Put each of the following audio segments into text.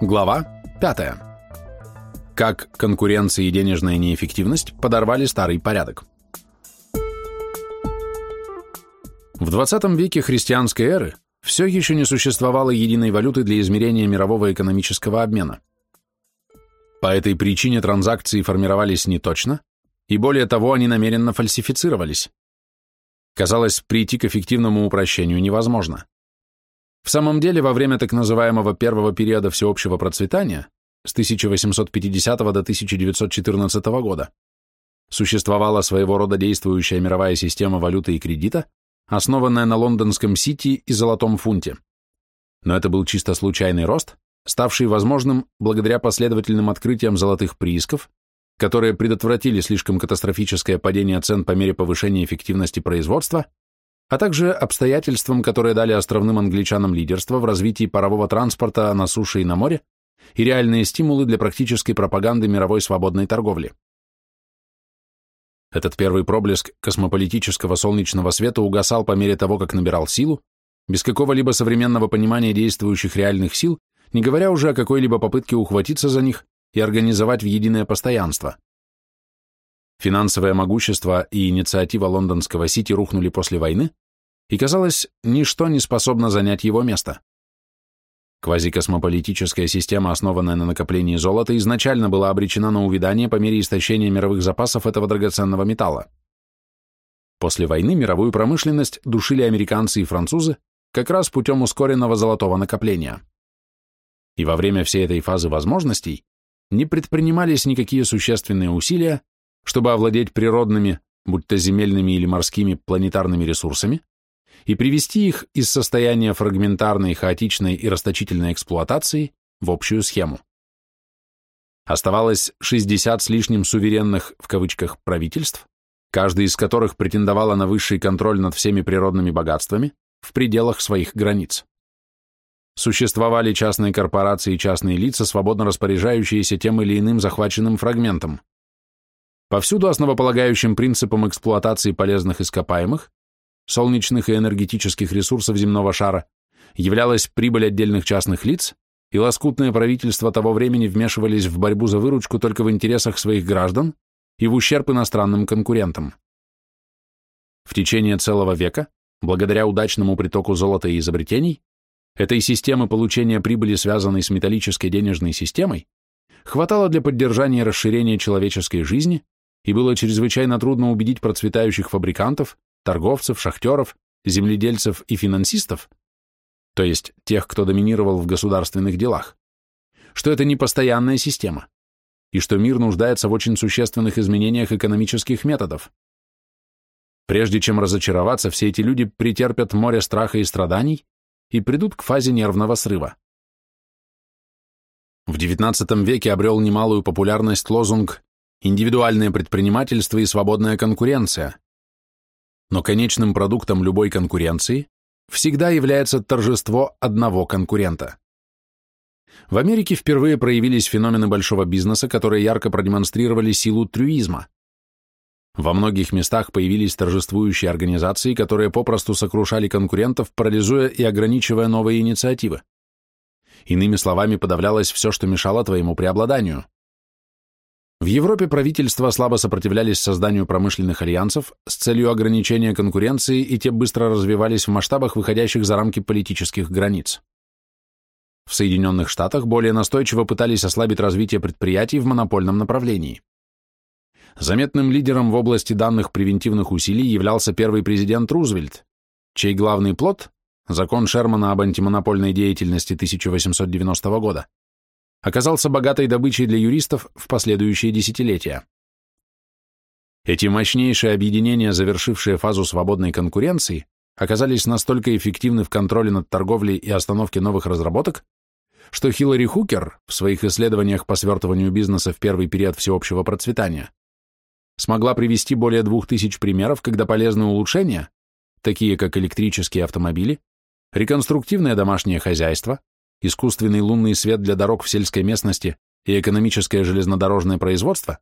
Глава 5. Как конкуренция и денежная неэффективность подорвали старый порядок. В 20 веке христианской эры все еще не существовало единой валюты для измерения мирового экономического обмена. По этой причине транзакции формировались неточно, и более того, они намеренно фальсифицировались. Казалось, прийти к эффективному упрощению невозможно. В самом деле, во время так называемого первого периода всеобщего процветания, с 1850 до 1914 года, существовала своего рода действующая мировая система валюты и кредита, основанная на лондонском Сити и золотом фунте. Но это был чисто случайный рост, ставший возможным благодаря последовательным открытиям золотых приисков, которые предотвратили слишком катастрофическое падение цен по мере повышения эффективности производства, а также обстоятельствам, которые дали островным англичанам лидерство в развитии парового транспорта на суше и на море и реальные стимулы для практической пропаганды мировой свободной торговли. Этот первый проблеск космополитического солнечного света угасал по мере того, как набирал силу, без какого-либо современного понимания действующих реальных сил, не говоря уже о какой-либо попытке ухватиться за них и организовать в единое постоянство. Финансовое могущество и инициатива лондонского Сити рухнули после войны, и, казалось, ничто не способно занять его место. Квазикосмополитическая система, основанная на накоплении золота, изначально была обречена на увядание по мере истощения мировых запасов этого драгоценного металла. После войны мировую промышленность душили американцы и французы как раз путем ускоренного золотого накопления. И во время всей этой фазы возможностей не предпринимались никакие существенные усилия, чтобы овладеть природными, будь то земельными или морскими планетарными ресурсами, и привести их из состояния фрагментарной, хаотичной и расточительной эксплуатации в общую схему. Оставалось 60 с лишним суверенных, в кавычках, правительств, каждый из которых претендовало на высший контроль над всеми природными богатствами в пределах своих границ. Существовали частные корпорации и частные лица, свободно распоряжающиеся тем или иным захваченным фрагментом. Повсюду основополагающим принципом эксплуатации полезных ископаемых, солнечных и энергетических ресурсов земного шара являлась прибыль отдельных частных лиц, и лоскутные правительства того времени вмешивались в борьбу за выручку только в интересах своих граждан и в ущерб иностранным конкурентам. В течение целого века, благодаря удачному притоку золота и изобретений, Этой системы получения прибыли, связанной с металлической денежной системой, хватало для поддержания расширения человеческой жизни, и было чрезвычайно трудно убедить процветающих фабрикантов, торговцев, шахтеров, земледельцев и финансистов, то есть тех, кто доминировал в государственных делах, что это не постоянная система, и что мир нуждается в очень существенных изменениях экономических методов. Прежде чем разочароваться, все эти люди претерпят море страха и страданий, и придут к фазе нервного срыва. В XIX веке обрел немалую популярность лозунг «индивидуальное предпринимательство и свободная конкуренция». Но конечным продуктом любой конкуренции всегда является торжество одного конкурента. В Америке впервые проявились феномены большого бизнеса, которые ярко продемонстрировали силу трюизма. Во многих местах появились торжествующие организации, которые попросту сокрушали конкурентов, парализуя и ограничивая новые инициативы. Иными словами, подавлялось все, что мешало твоему преобладанию. В Европе правительства слабо сопротивлялись созданию промышленных альянсов с целью ограничения конкуренции, и те быстро развивались в масштабах, выходящих за рамки политических границ. В Соединенных Штатах более настойчиво пытались ослабить развитие предприятий в монопольном направлении. Заметным лидером в области данных превентивных усилий являлся первый президент Рузвельт, чей главный плод, закон Шермана об антимонопольной деятельности 1890 года, оказался богатой добычей для юристов в последующие десятилетия. Эти мощнейшие объединения, завершившие фазу свободной конкуренции, оказались настолько эффективны в контроле над торговлей и остановке новых разработок, что Хиллари Хукер в своих исследованиях по свертыванию бизнеса в первый период всеобщего процветания смогла привести более двух тысяч примеров, когда полезные улучшения, такие как электрические автомобили, реконструктивное домашнее хозяйство, искусственный лунный свет для дорог в сельской местности и экономическое железнодорожное производство,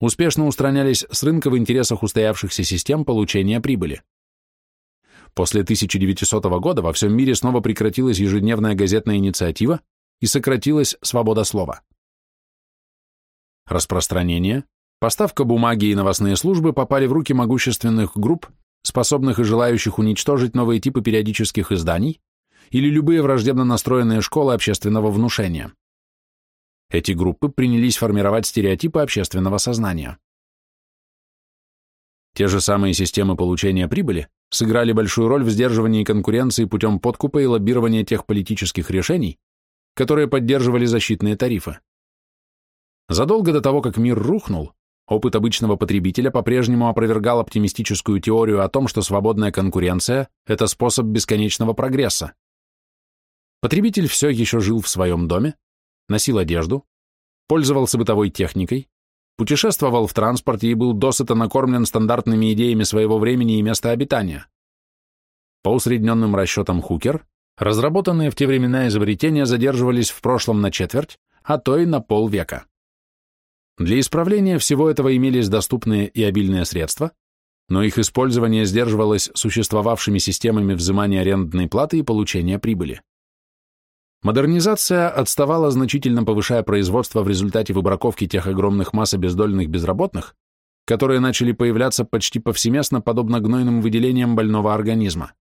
успешно устранялись с рынка в интересах устоявшихся систем получения прибыли. После 1900 года во всем мире снова прекратилась ежедневная газетная инициатива, и сократилась свобода слова. Распространение, поставка бумаги и новостные службы попали в руки могущественных групп, способных и желающих уничтожить новые типы периодических изданий или любые враждебно настроенные школы общественного внушения. Эти группы принялись формировать стереотипы общественного сознания. Те же самые системы получения прибыли сыграли большую роль в сдерживании конкуренции путем подкупа и лоббирования тех политических решений, которые поддерживали защитные тарифы. Задолго до того, как мир рухнул, опыт обычного потребителя по-прежнему опровергал оптимистическую теорию о том, что свободная конкуренция – это способ бесконечного прогресса. Потребитель все еще жил в своем доме, носил одежду, пользовался бытовой техникой, путешествовал в транспорте и был досыта накормлен стандартными идеями своего времени и места обитания. По усредненным расчетам Хукер, разработанные в те времена изобретения задерживались в прошлом на четверть, а то и на полвека. Для исправления всего этого имелись доступные и обильные средства, но их использование сдерживалось существовавшими системами взимания арендной платы и получения прибыли. Модернизация отставала, значительно повышая производство в результате выбраковки тех огромных масс обездоленных безработных, которые начали появляться почти повсеместно, подобно гнойным выделениям больного организма.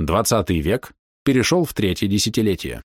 XX век перешел в третье десятилетие.